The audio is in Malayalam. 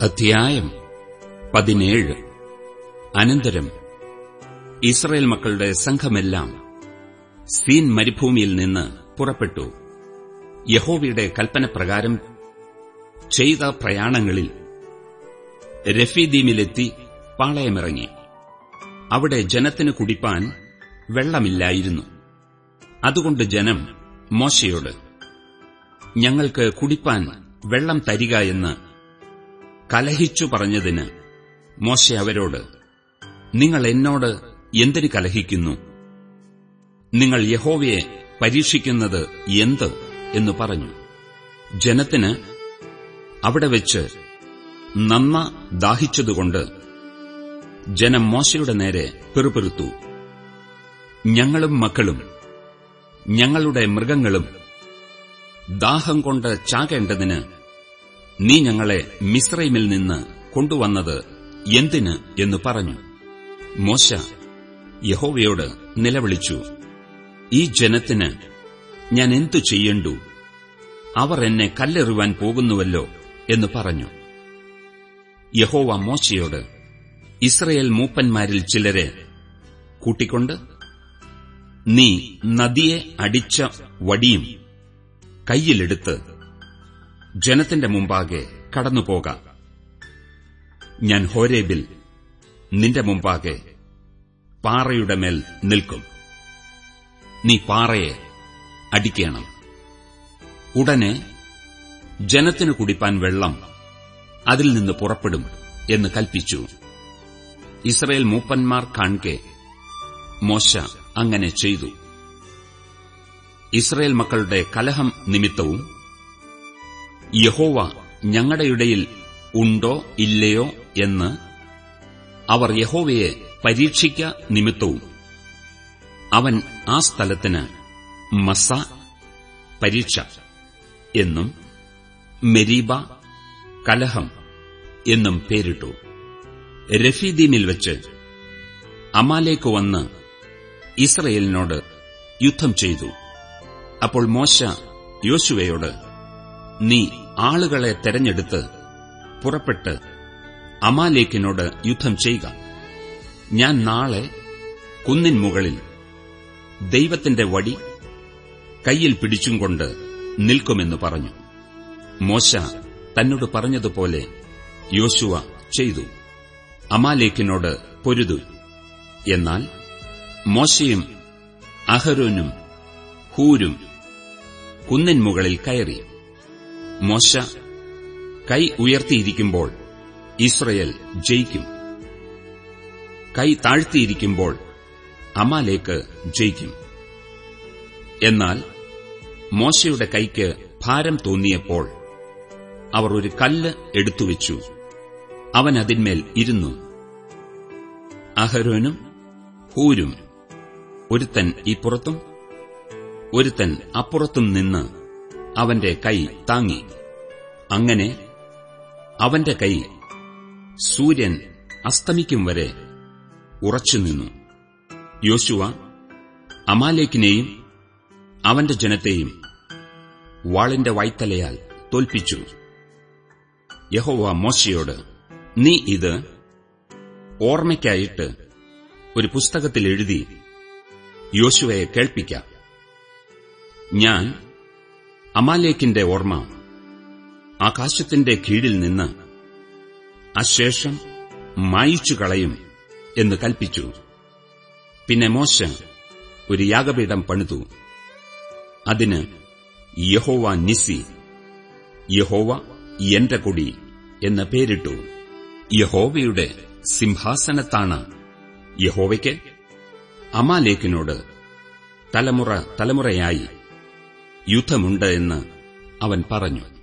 അധ്യായം പതിനേഴ്. അനന്തരം ഇസ്രയേൽ മക്കളുടെ സംഘമെല്ലാം സീൻ മരുഭൂമിയിൽ നിന്ന് പുറപ്പെട്ടു. യഹോവയുടെ കൽപ്പനപ്രകാരം ചെയ്ത പ്രയാണങ്ങളിൽ രഫീദീമിലെത്തി പാളയമിറങ്ങി. അവിടെ ജനത്തിന് കുടിപ്പാൻ വെള്ളമില്ലായിരുന്നു. അതുകൊണ്ട് ജനം മോശയോട് ഞങ്ങൾക്ക് കുടിപ്പാൻ വെള്ളം തരിക എന്ന് കലഹിച്ചു പറഞ്ഞതിന് മോശ അവരോട് നിങ്ങൾ എന്നോട് എന്തിന് കലഹിക്കുന്നു? നിങ്ങൾ യഹോവയെ പരീക്ഷിക്കുന്നത് എന്ത്? എന്ന് പറഞ്ഞു. ജനത്തിന് അവിടെ വെച്ച് നന്ന ദാഹിച്ചതുകൊണ്ട് ജനം മോശയുടെ നേരെ പിറുപിറുത്തു. ഞങ്ങളും മക്കളും ഞങ്ങളുടെ മൃഗങ്ങളും ദാഹം കൊണ്ട് ചാകേണ്ടതിന് നീ ഞങ്ങളെ മിശ്രൈമിൽ നിന്ന് കൊണ്ടുവന്നത് എന്തിന് എന്ന് പറഞ്ഞു. മോശ യഹോവയോട് നിലവിളിച്ചു ഈ ജനത്തിന് ഞാൻ എന്തു ചെയ്യണ്ടു? അവർ എന്നെ കല്ലെറിവാൻ പോകുന്നുവല്ലോ എന്ന് പറഞ്ഞു. യഹോവ മോശയോട് ഇസ്രയേൽ മൂപ്പന്മാരിൽ ചിലരെ കൂട്ടിക്കൊണ്ട് നീ നദിയെ അടിച്ച വടിയും കൈയിലെടുത്ത് ജനത്തിന്റെ മുമ്പാകെ കടന്നുപോക. ഞാൻ ഹോരേബിൽ നിന്റെ മുമ്പാകെ പാറയുടെ മേൽ നിൽക്കും. നീ പാറയെ അടിക്കണം. ഉടനെ ജനത്തിനു കുടിപ്പാൻ വെള്ളം അതിൽ നിന്ന് പുറപ്പെടും എന്ന് കൽപ്പിച്ചു. ഇസ്രയേൽ മൂപ്പന്മാർ കാൺകെ മോശ അങ്ങനെ ചെയ്തു. ഇസ്രയേൽ മക്കളുടെ കലഹം നിമിത്തവും യഹോവ ഞങ്ങളുടെ ഇടയിൽ ഉണ്ടോ ഇല്ലയോ എന്ന് അവർ യഹോവയെ പരീക്ഷിക്ക നിമിത്തവും അവൻ ആ സ്ഥലത്തിന് മസ പരീക്ഷ എന്നും മെരീബ കലഹം എന്നും പേരിട്ടു. രഫീദീമിൽ വച്ച് അമാലേക്ക് വന്ന് ഇസ്രയേലിനോട് യുദ്ധം ചെയ്തു. അപ്പോൾ മോശ യോശുവയോട് നീ ആളുകളെ തെരഞ്ഞെടുത്ത് പുറപ്പെട്ട് അമാലേക്കിനോട് യുദ്ധം ചെയ്യുക. ഞാൻ നാളെ കുന്നിൻ മുകളിൽ ദൈവത്തിന്റെ വടി കയ്യിൽ പിടിച്ചും കൊണ്ട് നിൽക്കുമെന്ന് പറഞ്ഞു. മോശ തന്നോട് പറഞ്ഞതുപോലെ യോശുവ ചെയ്തു. അമാലേക്കിനോട് പൊരുതു. എന്നാൽ മോശയും അഹരോനും ഹൂരും കുന്നിൻ മുകളിൽ കയറി. മോശ കൈ ഉയർത്തിയിരിക്കുമ്പോൾ ഇസ്രയേൽ ജയിക്കും. കൈ താഴ്ത്തിയിരിക്കുമ്പോൾ അമാലേക്ക് ജയിക്കും. എന്നാൽ മോശയുടെ കൈക്ക് ഭാരം തോന്നിയപ്പോൾ അവർ ഒരു കല്ല് എടുത്തുവെച്ചു. അവൻ അതിന്മേൽ ഇരുന്നു. അഹരോനും ഹൂരും ഒരുത്തൻ ഇപ്പുറത്തും ഒരുത്തൻ അപ്പുറത്തും നിന്ന് അവന്റെ കൈ താങ്ങി. അങ്ങനെ അവന്റെ കൈ സൂര്യൻ അസ്തമിക്കും വരെ ഉറച്ചുനിന്നു യോശുവ അമാലേക്കിനെയും അവന്റെ ജനത്തെയും വാളിന്റെ വൈത്തലയാൽ തോൽപ്പിച്ചു. യഹോവ മോശയോട് നീ ഇത് ഓർമ്മയ്ക്കായിട്ട് ഒരു പുസ്തകത്തിൽ എഴുതി യോശുവയെ കേൾപ്പിക്കാം. ഞാൻ അമാലേക്കിന്റെ ഓർമ്മ. ആകാശത്തിന്റെ കീഴിൽ നിന്ന് അശേഷം മായിച്ചു കളയും എന്ന് കൽപ്പിച്ചു. പിന്നെ മോശ ഒരു യാഗപീഠം പണിതു. അതിന് യഹോവ നിസി യഹോവ എന്റെ കൊടി എന്ന് പേരിട്ടു. യഹോവയുടെ സിംഹാസനത്താണ് യഹോവയ്ക്ക് അമാലേക്കിനോട് തലമുറ തലമുറയായി യുദ്ധമുണ്ട് എന്ന് അവൻ പറഞ്ഞു.